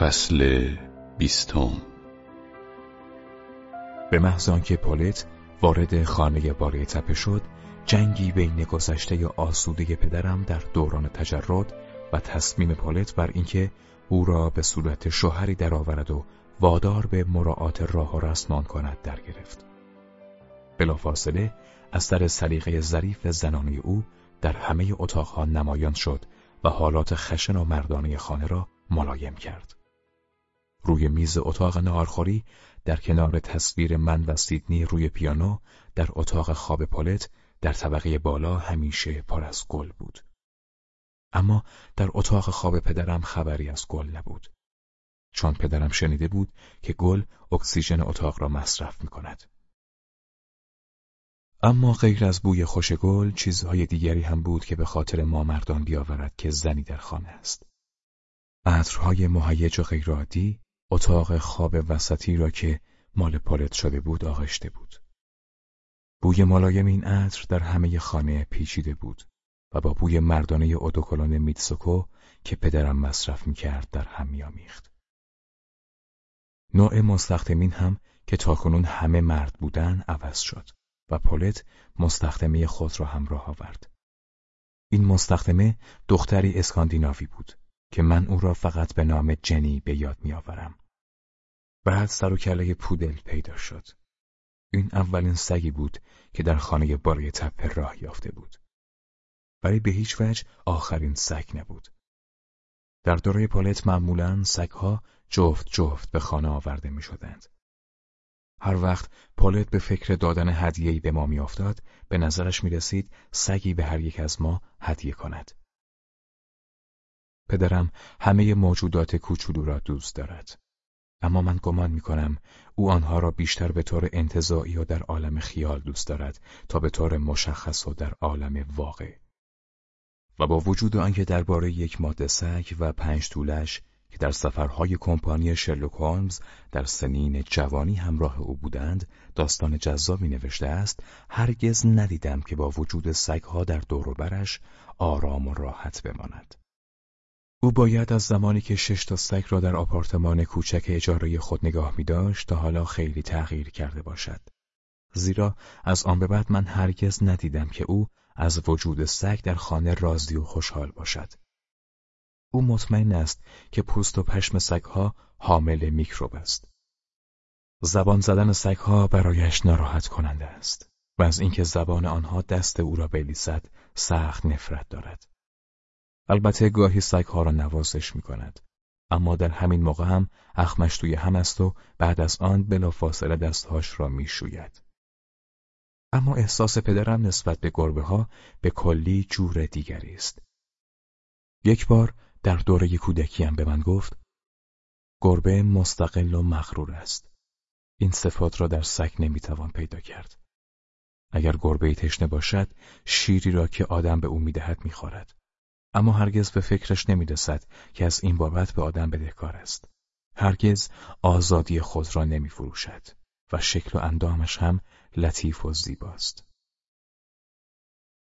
فصل بیستم به محض که پولت وارد خانه باری تپه شد جنگی بین گذشته آسوده پدرم در دوران تجرد و تصمیم پولت بر اینکه او را به صورت شوهری درآورد و وادار به مراعات راه و رسمان کند در گرفت. بلافاصله اثر سلیقه ظریف زنانه او در همه اتاقها نمایان شد و حالات خشن و مردانه خانه را ملایم کرد. روی میز اتاق نهارخوری در کنار تصویر من و سیدنی روی پیانو در اتاق خواب پالت در طبقه بالا همیشه پر از گل بود. اما در اتاق خواب پدرم خبری از گل نبود. چون پدرم شنیده بود که گل اکسیژن اتاق را مصرف می کند. اما غیر از بوی خوش گل چیزهای دیگری هم بود که به خاطر ما مردان بیاورد که زنی در خانه است. عطرهای مهیج و غیرعادی اتاق خواب وسطی را که مال پالت شده بود آغشته بود. بوی ملایم این عطر در همه خانه پیچیده بود و با بوی مردانه اودوکلون میتسوکو که پدرم مصرف می‌کرد در هم میامیخت. نوع مستخدمین هم که تاکنون همه مرد بودن عوض شد و پولت مستخدمه خود را همراه آورد. این مستخدمه دختری اسکاندیناوی بود که من او را فقط به نام جنی به یاد میآورم. بعد سر و کله پودل پیدا شد. این اولین سگی بود که در خانه باری تپه راه یافته بود. ولی به هیچ وجه آخرین سگ نبود. در دوره پالت معمولا سگها جفت جفت به خانه آورده می شدند. هر وقت پالت به فکر دادن هدیه‌ای به ما میافتاد به نظرش می رسید سگی به هر یک از ما هدیه کند. پدرم همه موجودات کوچولو را دوست دارد. اما من گمان می کنم او آنها را بیشتر به طور انتظاعی و در عالم خیال دوست دارد تا به طور مشخص و در عالم واقع. و با وجود آنکه درباره یک ماده سگ و پنج طولش که در سفرهای کمپانی شرلوک هولمز در سنین جوانی همراه او بودند داستان جذابی نوشته است هرگز ندیدم که با وجود سگها در دور برش آرام و راحت بماند او باید از زمانی که شش تا سگ را در آپارتمان کوچک اجاره خود نگاه می داشت تا حالا خیلی تغییر کرده باشد. زیرا از آن به بعد من هرگز ندیدم که او از وجود سگ در خانه راضی و خوشحال باشد. او مطمئن است که پوست و پشم سگها حامل میکروب است. زبان زدن سگها برایش ناراحت کننده است و از اینکه زبان آنها دست او را بلیسد سخت نفرت دارد. البته گاهی سگها را نوازش می کند. اما در همین موقع هم اخمش توی هم است و بعد از آن بلافاصله دستهاش را می شوید. اما احساس پدرم نسبت به گربه ها به کلی جور دیگری است. یک بار در دوره کودکیم به من گفت گربه مستقل و مغرور است. این صفات را در سگ نمی‌توان پیدا کرد. اگر گربه تشنه باشد شیری را که آدم به او می‌دهد می‌خورد. اما هرگز به فکرش نمی‌رسد که از این بابت به آدم بدهکار است. هرگز آزادی خود را نمیفروشد و شکل و اندامش هم لطیف و زیباست.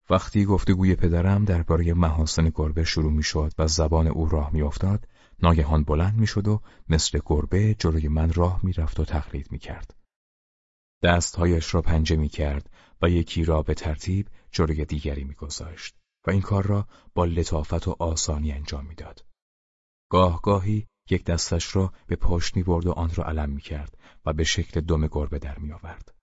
وقتی گفتگوی پدرم درباره محاسن گربه شروع می‌شد و زبان او راه میافتاد، ناگهان بلند می‌شد و مثل گربه جلوی من راه می‌رفت و تقلید می‌کرد. دستهایش را پنجه می‌کرد و یکی را به ترتیب جلوی دیگری میگذاشت. و این کار را با لطافت و آسانی انجام می‌داد. گاه گاهی یک دستش را به پشت می برد و آن را علم می کرد و به شکل دم گربه در می آورد.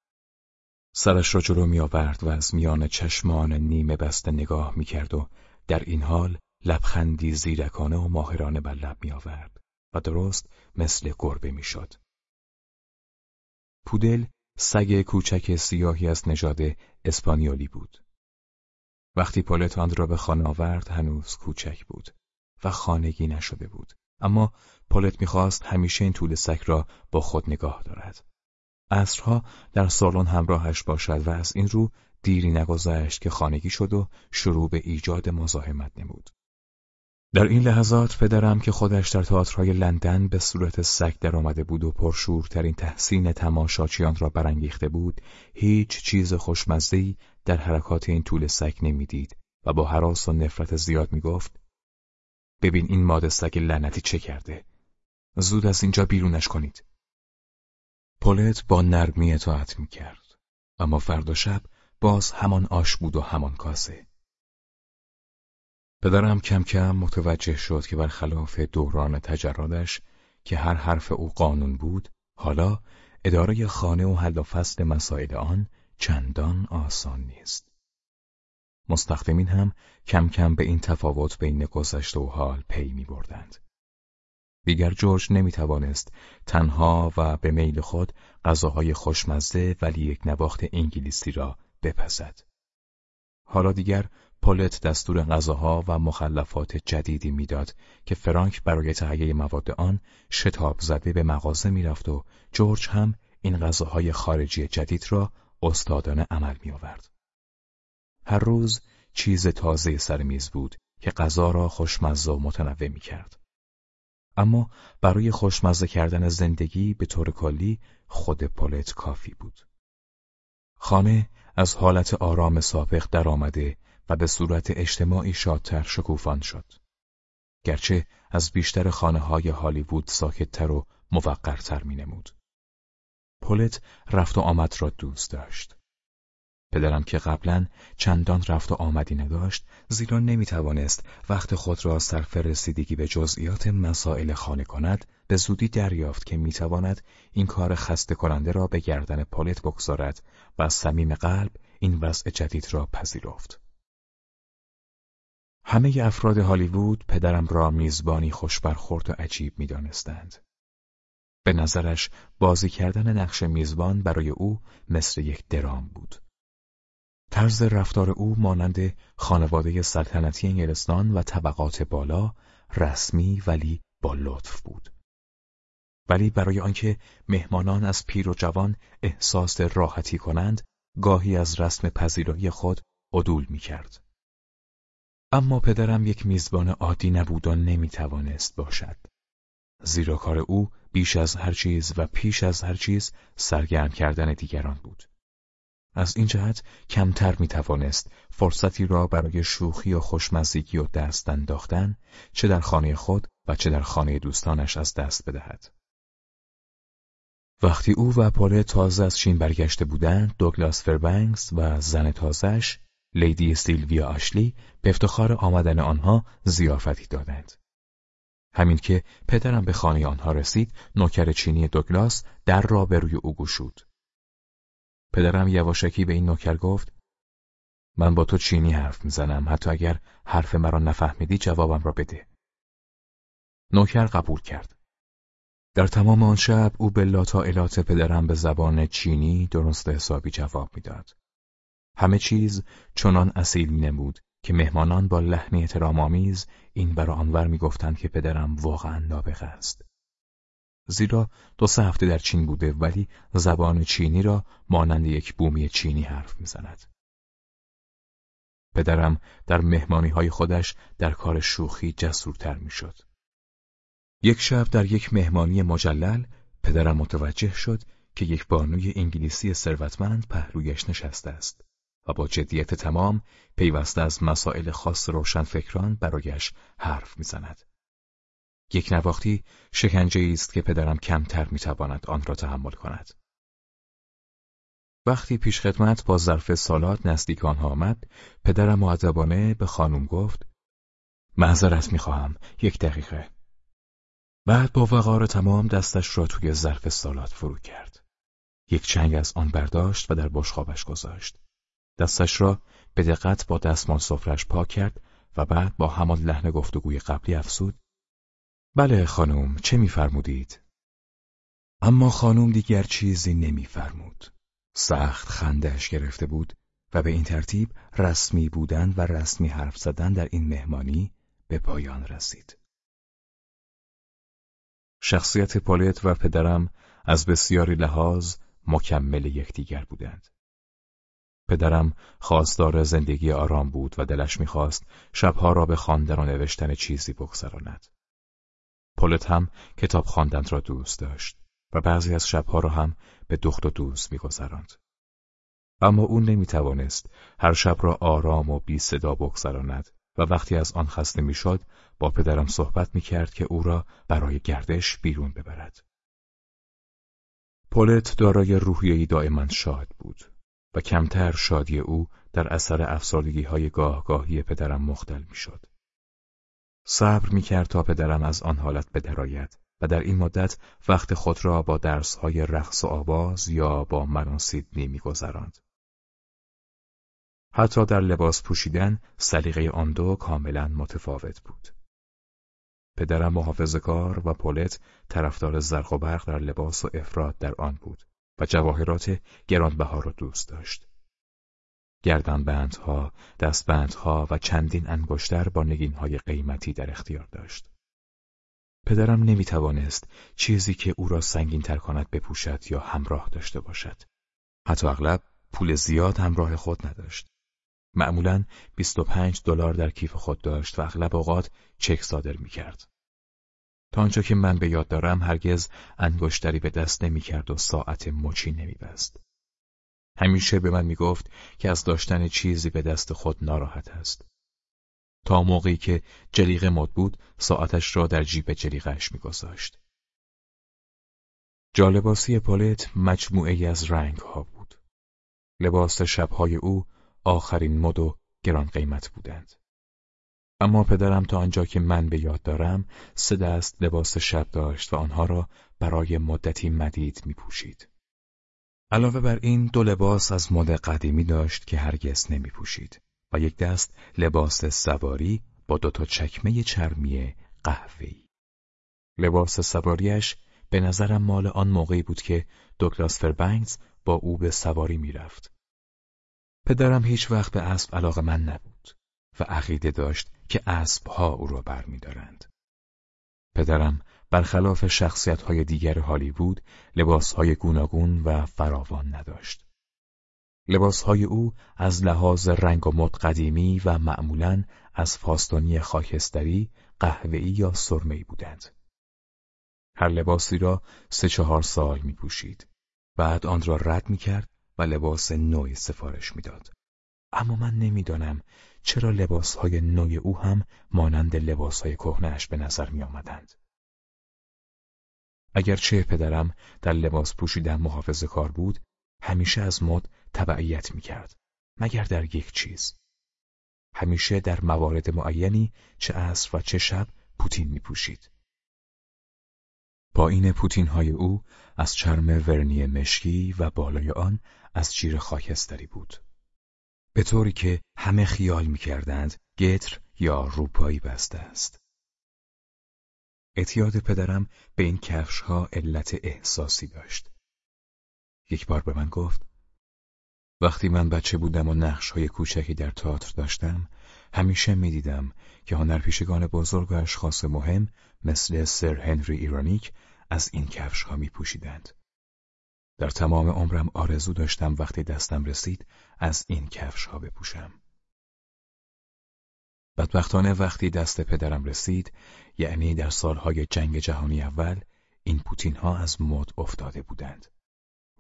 سرش را جلو می آورد و از میان چشمان نیمه بسته نگاه می کرد و در این حال لبخندی زیرکانه و ماهرانه بر لب می آورد و درست مثل گربه می شد. پودل سگ کوچک سیاهی از نژاد اسپانیولی بود. وقتی پولت آن را به خانه آورد هنوز کوچک بود و خانگی نشده بود. اما پولت می‌خواست همیشه این طول سگ را با خود نگاه دارد. عصرها در سالن همراهش باشد و از این رو دیری نگذشت که خانگی شد و شروع به ایجاد مزاحمت نمود. در این لحظات پدرم که خودش در تئاترهای لندن به صورت سگ در آمده بود و پرشورترین تحسین تماشاچیان را برانگیخته بود هیچ چیز خوشمزه‌ای در حرکات این طول سگ نمی‌دید و با حراس و نفرت زیاد می‌گفت ببین این ماده سگ لعنتی چه کرده زود از اینجا بیرونش کنید. پولت با نرمی اطاعت می کرد. اما فردا شب باز همان آش بود و همان کاسه. پدرم کم کم متوجه شد که برخلاف دوران تجرادش که هر حرف او قانون بود، حالا اداره خانه و حل و فصل مسائل آن چندان آسان نیست. مستخدمین هم کم کم به این تفاوت بین گذشته و حال پی می بردند. دیگر جورج نمی توانست تنها و به میل خود غذاهای خوشمزه ولی یک نواخت انگلیسی را بپزد. حالا دیگر پولت دستور غذاها و مخلفات جدیدی می‌داد که فرانک برای تهیه مواد آن شتاب زده به مغازه می‌رفت و جورج هم این غذاهای خارجی جدید را استادانه عمل می آورد. هر روز چیز تازه سر میز بود که غذا را خوشمزه و متنوع می کرد. اما برای خوشمزه کردن زندگی به طور کلی خود پولت کافی بود. خانه از حالت آرام سابق درآمده و به صورت اجتماعی شادتر شکوفان شد. گرچه از بیشتر خانه های هالیوود ساکتتر و موقرتر می نمود. پولت رفت و آمد را دوست داشت. پدرم که قبلا چندان رفت و آمدی نداشت زیرا نمی توانست وقت خود را صرف رسیدگی به جزئیات مسائل خانه کند به زودی دریافت که می تواند این کار خسته کننده را به گردن پولت بگذارد و از صمیم قلب این وضع جدید را پذیرفت. همه افراد هالیوود پدرم را میزبانی خوشبرخورد و عجیب می دانستند. به نظرش بازی کردن نقش میزبان برای او مثل یک درام بود. طرز رفتار او مانند خانواده سلطنتی انگلستان و طبقات بالا رسمی ولی با لطف بود. ولی برای آنکه مهمانان از پیر و جوان احساس راحتی کنند، گاهی از رسم پذیرایی خود عدول می کرد. اما پدرم یک میزبان عادی نبود و نمی توانست باشد. زیرا کار او بیش از هر چیز و پیش از هر چیز سرگرم کردن دیگران بود. از این جهت کمتر می توانست فرصتی را برای شوخی و خوشمزگی و دست انداختن چه در خانه خود و چه در خانه دوستانش از دست بدهد. وقتی او و پاره تازه از چین برگشته بودند، دوگلاس فربنکس و زن تازش لیدی سیلویا آشلی به افتخار آمدن آنها زیافتی دادند. همین که پدرم به خانه آنها رسید، نوکر چینی دوگلاس در را به روی او گشود. پدرم یواشکی به این نوکر گفت من با تو چینی حرف می‌زنم حتی اگر حرف مرا نفهمیدی جوابم را بده. نوکر قبول کرد. در تمام آن شب او به لاتا الات پدرم به زبان چینی درست حسابی جواب می‌داد. همه چیز چنان اصیل می نمود که مهمانان با لحنی احترامآمیز این برا آنور می‌گفتند که پدرم واقعا نابغه است. زیرا دو سه هفته در چین بوده ولی زبان چینی را مانند یک بومی چینی حرف می‌زند. پدرم در مهمانی های خودش در کار شوخی جسورتر می‌شد. یک شب در یک مهمانی مجلل پدرم متوجه شد که یک بانوی انگلیسی ثروتمند پهلویش نشسته است. و با جدیت تمام پیوسته از مسائل خاص روشنفکران برایش حرف می‌زند. یک نواختی شکنجه است که پدرم کمتر می‌تواند آن را تحمل کند. وقتی پیشخدمت با ظرف سالات نزدیک آنها آمد، پدرم معدبانه به خانم گفت معذرت می‌خواهم یک دقیقه. بعد با وقار تمام دستش را توی ظرف سالات فرو کرد. یک چنگ از آن برداشت و در بشخابش گذاشت. دستش را به دقت با دستمان سفرش پاک کرد و بعد با همان لحن گفتگوی قبلی افسود بله خانم چه میفرمودید؟ اما خانم دیگر چیزی نمیفرمود. سخت خندهش گرفته بود و به این ترتیب رسمی بودن و رسمی حرف زدن در این مهمانی به پایان رسید. شخصیت پالیت و پدرم از بسیاری لحاظ مکمل یکدیگر بودند. پدرم خواستار زندگی آرام بود و دلش می‌خواست شبها را به خواندن و نوشتن چیزی بگذراند. پولت هم کتاب خواندن را دوست داشت و بعضی از شبها را هم به دخت و دوست میگذراند. اما او نمی‌توانست هر شب را آرام و بی صدا بگذراند و وقتی از آن خسته می‌شد با پدرم صحبت می‌کرد که او را برای گردش بیرون ببرد. پولت دارای روحیه‌ای دائما شاد بود و کمتر شادی او در اثر افسردگی های گاه گاهی پدرم مختل می‌شد. صبر می‌کرد تا پدرم از آن حالت بدراید و در این مدت وقت خود را با درسهای رقص و آواز یا با مران سیدنی میگذراند. حتی در لباس پوشیدن سلیقه آن دو کاملا متفاوت بود. پدرم محافظ کار و پولت طرفدار زرق و برق در لباس و افراد در آن بود و جواهرات گرانبها را دوست داشت. گردنبندها، دستبندها و چندین انگشتر با نگینهای قیمتی در اختیار داشت. پدرم نمی توانست چیزی که او را سنگین تر کند بپوشد یا همراه داشته باشد. حتی اغلب پول زیاد همراه خود نداشت. معمولا 25 دلار در کیف خود داشت و اغلب اوقات چک صادر می کرد. تا آنجا که من به یاد دارم هرگز انگشتری به دست نمی کرد و ساعت مچی نمی بست. همیشه به من می گفت که از داشتن چیزی به دست خود ناراحت است. تا موقعی که جلیقه مد بود ساعتش را در جیب جلیقهش میگذاشت. جالباسی پالت مجموعه از رنگ ها بود. لباس شبهای او آخرین مد و گران قیمت بودند. اما پدرم تا آنجا که من به یاد دارم سه دست لباس شب داشت و آنها را برای مدتی مدید می پوشید. علاوه بر این دو لباس از مد قدیمی داشت که هرگز نمی پوشید و یک دست لباس سواری با دو تا چکمه چرمی قهوه‌ای. لباس سواریش به نظرم مال آن موقعی بود که دوگلاس فربنگز با او به سواری می‌رفت. پدرم هیچ وقت به اسب علاقه من نبود و عقیده داشت که اسبها او را برمیدارند. پدرم برخلاف شخصیت‌های دیگر هالیوود لباسهای گوناگون و فراوان نداشت. لباسهای او از لحاظ رنگ و مد قدیمی و معمولا از فاستانی خاکستری، قهوه‌ای یا سرمه‌ای بودند. هر لباسی را سه چهار سال می پوشید. بعد آن را رد می کرد و لباس نوعی سفارش می‌داد. اما من نمی‌دانم چرا لباسهای نوع او هم مانند لباسهای کهنهاش به نظر می آمدند. اگرچه پدرم در لباس پوشیدن محافظ کار بود، همیشه از مد تبعیت می کرد. مگر در یک چیز. همیشه در موارد معینی چه عصر و چه شب پوتین می پوشید. پایین پوتین های او از چرم ورنی مشکی و بالای آن از جیر خاکستری بود. به طوری که همه خیال می کردند گتر یا روپایی بسته است. اعتیاد پدرم به این کفش ها علت احساسی داشت. یک بار به من گفت وقتی من بچه بودم و نقش های کوچکی در تئاتر داشتم همیشه می‌دیدم که هنرپیشگان بزرگ و اشخاص مهم مثل سر هنری ایرانیک از این کفش ها می پوشیدند. در تمام عمرم آرزو داشتم وقتی دستم رسید از این کفش ها بپوشم. بدبختانه وقتی دست پدرم رسید یعنی در سالهای جنگ جهانی اول این پوتین ها از مد افتاده بودند.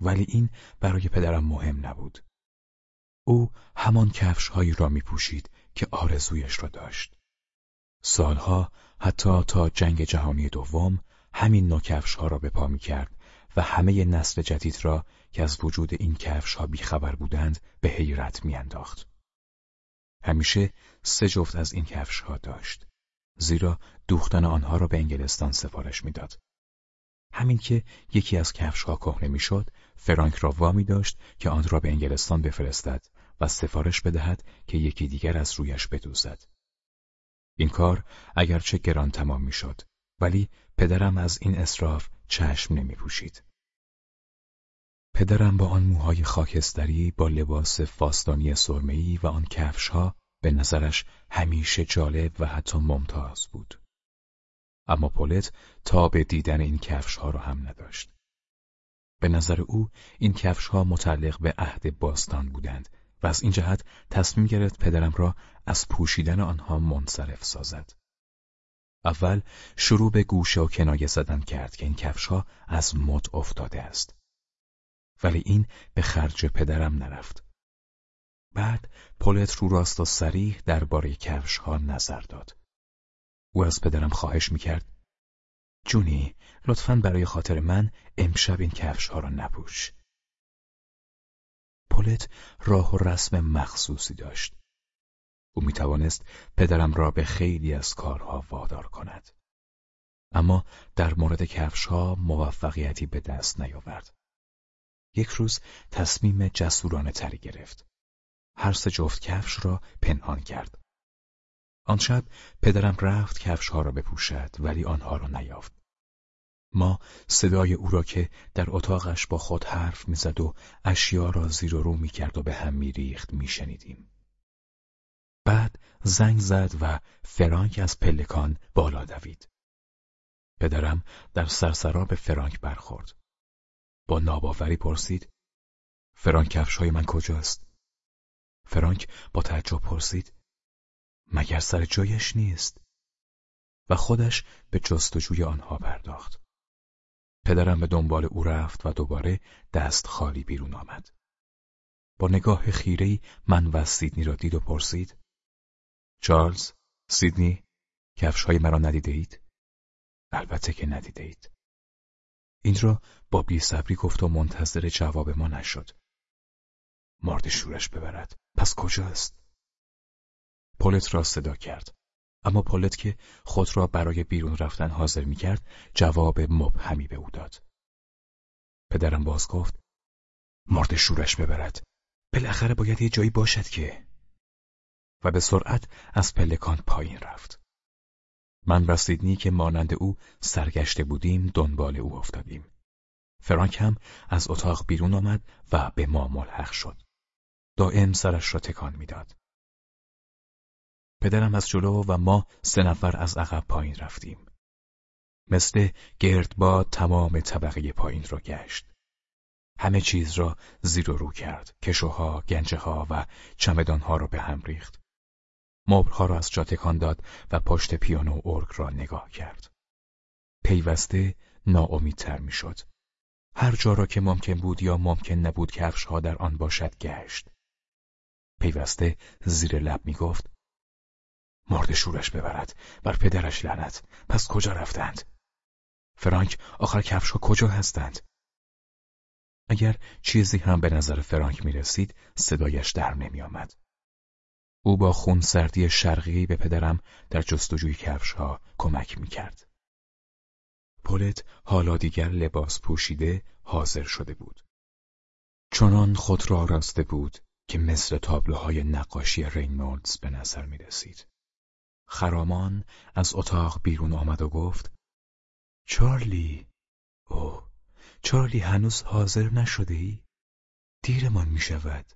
ولی این برای پدرم مهم نبود. او همان کفش هایی را می پوشید که آرزویش را داشت. سالها حتی تا جنگ جهانی دوم همین نوع کفش ها را به پا می کرد و همه نسل جدید را که از وجود این کفش ها بیخبر بودند به حیرت میانداخت. همیشه سه جفت از این کفش ها داشت. زیرا دوختن آنها را به انگلستان سفارش می‌داد. همین که یکی از کفش ها کهنه می‌شد، فرانک را وامی داشت که آن را به انگلستان بفرستد و سفارش بدهد که یکی دیگر از رویش بدوزد. این کار اگرچه گران تمام می‌شد، ولی پدرم از این اصراف چشم نمی پوشید. پدرم با آن موهای خاکستری با لباس فاستانی سرمه‌ای و آن کفشها به نظرش همیشه جالب و حتی ممتاز بود. اما پولت تا به دیدن این کفش ها را هم نداشت. به نظر او این کفش ها متعلق به عهد باستان بودند و از این جهت تصمیم گرفت پدرم را از پوشیدن آنها منصرف سازد. اول شروع به گوشه و کنایه زدن کرد که این کفش ها از مد افتاده است. ولی این به خرج پدرم نرفت. بعد پولت رو راست و سریح درباره کفش ها نظر داد. او از پدرم خواهش می‌کرد جونی لطفا برای خاطر من امشب این کفش ها را نپوش. پولت راه و رسم مخصوصی داشت. او می توانست پدرم را به خیلی از کارها وادار کند. اما در مورد کفش ها موفقیتی به دست نیاورد. یک روز تصمیم جسورانه تری گرفت. هر سه جفت کفش را پنهان کرد. آن شب پدرم رفت کفش ها را بپوشد ولی آنها را نیافت. ما صدای او را که در اتاقش با خود حرف می‌زد و اشیا را زیر و رو می‌کرد و به هم میریخت میشنیدیم. بعد زنگ زد و فرانک از پلکان بالا دوید. پدرم در سرسرا به فرانک برخورد. با ناباوری پرسید فرانک کفش های من کجاست؟ فرانک با تعجب پرسید مگر سر جایش نیست؟ و خودش به جستجوی آنها پرداخت. پدرم به دنبال او رفت و دوباره دست خالی بیرون آمد. با نگاه خیرهی من و سیدنی را دید و پرسید چارلز، سیدنی، کفش های مرا ندیده اید؟ البته که ندیده اید. این را با صبری گفت و منتظر جواب ما نشد. مارد شورش ببرد. پس کجاست؟ پولت را صدا کرد. اما پولت که خود را برای بیرون رفتن حاضر می کرد جواب مبهمی به او داد. پدرم باز گفت مرد شورش ببرد. بالاخره باید یه جایی باشد که و به سرعت از پلکان پایین رفت. من و سیدنی که مانند او سرگشته بودیم دنبال او افتادیم. فرانک هم از اتاق بیرون آمد و به ما ملحق شد. دائم سرش را تکان می‌داد. پدرم از جلو و ما سه نفر از عقب پایین رفتیم. مثل گردباد تمام طبقه پایین را گشت. همه چیز را زیر و رو کرد. کشوها، گنجه ها و چمدانها را به هم ریخت. مبلها را از جا تکان داد و پشت پیانو ارگ را نگاه کرد. پیوسته ناامیدتر می‌شد. هر جا را که ممکن بود یا ممکن نبود کفشها در آن باشد گشت. پیوسته زیر لب می گفت مرد شورش ببرد بر پدرش لعنت پس کجا رفتند فرانک آخر کفشها کجا هستند اگر چیزی هم به نظر فرانک می رسید صدایش در نمی آمد. او با خون سردی شرقی به پدرم در جستجوی کفشها کمک می کرد. پولت حالا دیگر لباس پوشیده حاضر شده بود. چنان خود را راسته بود که مثل تابلوهای نقاشی رینولدز به نظر می رسید. خرامان از اتاق بیرون آمد و گفت چارلی او چارلی هنوز حاضر نشده ای؟ دیرمان می شود.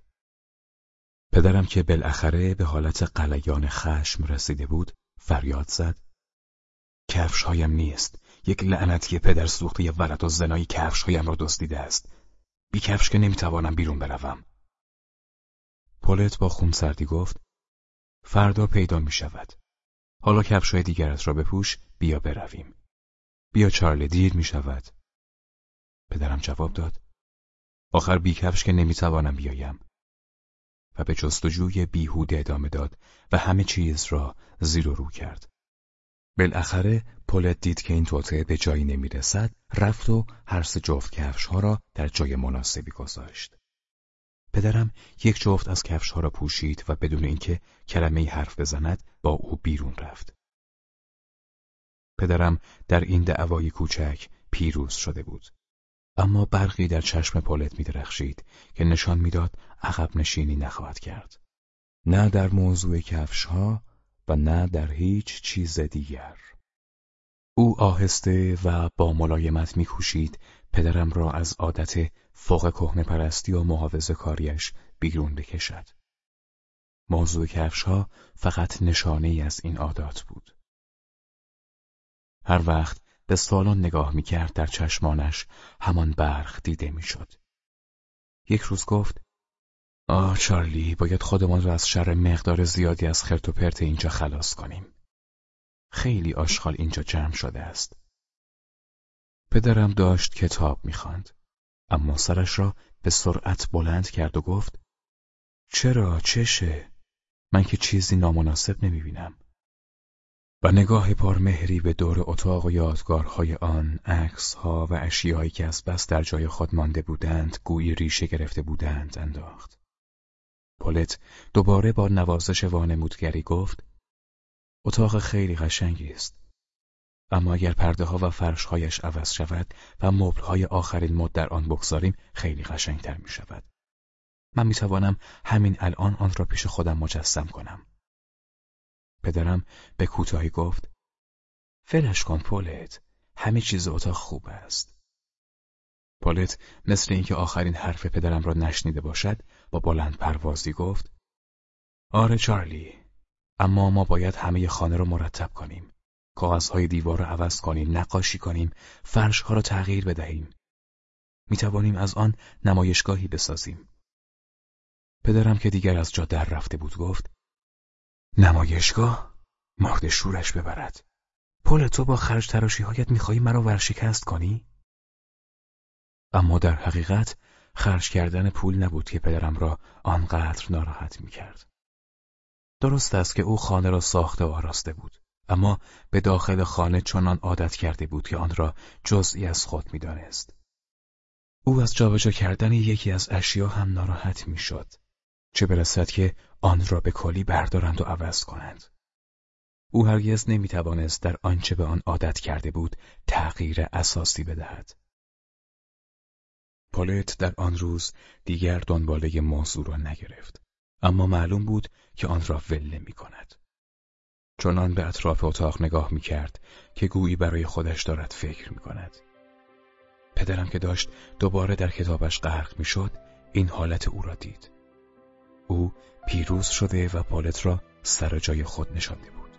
پدرم که بالاخره به حالت قلیان خشم رسیده بود فریاد زد. کفش هایم نیست. یک لعنتی پدر سوخته ولد و زنایی کفش هایم را دزدیده است. بی کفش که نمی‌توانم بیرون بروم. پولت با خون سردی گفت فردا پیدا می شود حالا کفش های دیگرت را بپوش بیا برویم. بیا چارلی دیر می شود پدرم جواب داد آخر بی کفش که نمی‌توانم بیایم. و به جستجوی بیهوده ادامه داد و همه چیز را زیر و رو کرد. بالاخره پولت دید که این توطعه به جایی نمی‌رسد رفت و هر سه جفت کفش ها را در جای مناسبی گذاشت. پدرم یک جفت از کفش ها را پوشید و بدون اینکه کلمه حرف بزند با او بیرون رفت. پدرم در این دعوای کوچک پیروز شده بود. اما برقی در چشم پولت میدرخشید که نشان می‌داد عقب نشینی نخواهد کرد. نه در موضوع کفشها و نه در هیچ چیز دیگر. او آهسته و با ملایمت میکوشید پدرم را از عادت فوق کهنه پرستی و محافظه کاریش بیرون بکشد. موضوع کفشها فقط نشانه از این عادات بود. هر وقت به سالن نگاه می‌کرد در چشمانش همان برخ دیده می‌شد. یک روز گفت آه چارلی باید خودمان را از شر مقدار زیادی از خرت و پرت اینجا خلاص کنیم. خیلی آشغال اینجا جمع شده است. پدرم داشت کتاب می‌خواند اما سرش را به سرعت بلند کرد و گفت چرا چشه؟ من که چیزی نامناسب نمی‌بینم. و نگاه پارمهری به دور اتاق و یادگارهای آن عکسها و اشیایی که از بس در جای خود مانده بودند گویی ریشه گرفته بودند انداخت. پولت دوباره با نوازش وانمودگری گفت اتاق خیلی قشنگی است. اما اگر پرده ها و فرشهایش عوض شود و مبل های آخرین مد در آن بگذاریم خیلی قشنگتر می شود. من می توانم همین الان آن را پیش خودم مجسم کنم. پدرم به کوتاهی گفت فلش کن پولت همه چیز اتاق خوب است. پولت مثل اینکه آخرین حرف پدرم را نشنیده باشد با بلند پروازی گفت آره چارلی اما ما باید همه خانه را مرتب کنیم. کاغذهای دیوار را عوض کنیم، نقاشی کنیم، فرشها را تغییر بدهیم. می توانیم از آن نمایشگاهی بسازیم. پدرم که دیگر از جا در رفته بود گفت نمایشگاه؟ مرد شورش ببرد. پل تو با خرج تراشی هایت می‌خواهی مرا ورشکست کنی؟ اما در حقیقت خرج کردن پول نبود که پدرم را آنقدر ناراحت می‌کرد. درست است که او خانه را ساخته و آراسته بود. اما به داخل خانه چنان عادت کرده بود که آن را جزئی از خود می‌دانست. او از جابجا کردن یکی از اشیا هم ناراحت می‌شد. چه برسد که آن را به کلی بردارند و عوض کنند. او هرگز نمی‌توانست در آنچه به آن عادت کرده بود تغییر اساسی بدهد. پولت در آن روز دیگر دنباله موضوع را نگرفت. اما معلوم بود که آن را ول نمی کند. چنان به اطراف اتاق نگاه می کرد که گویی برای خودش دارد فکر می کند. پدرم که داشت دوباره در کتابش غرق می شد این حالت او را دید. او پیروز شده و پالت را سر جای خود نشانده بود.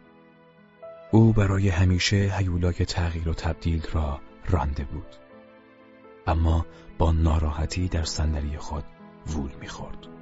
او برای همیشه هیولای تغییر و تبدیل را رانده بود. اما با ناراحتی در صندلی خود وول می‌خورد.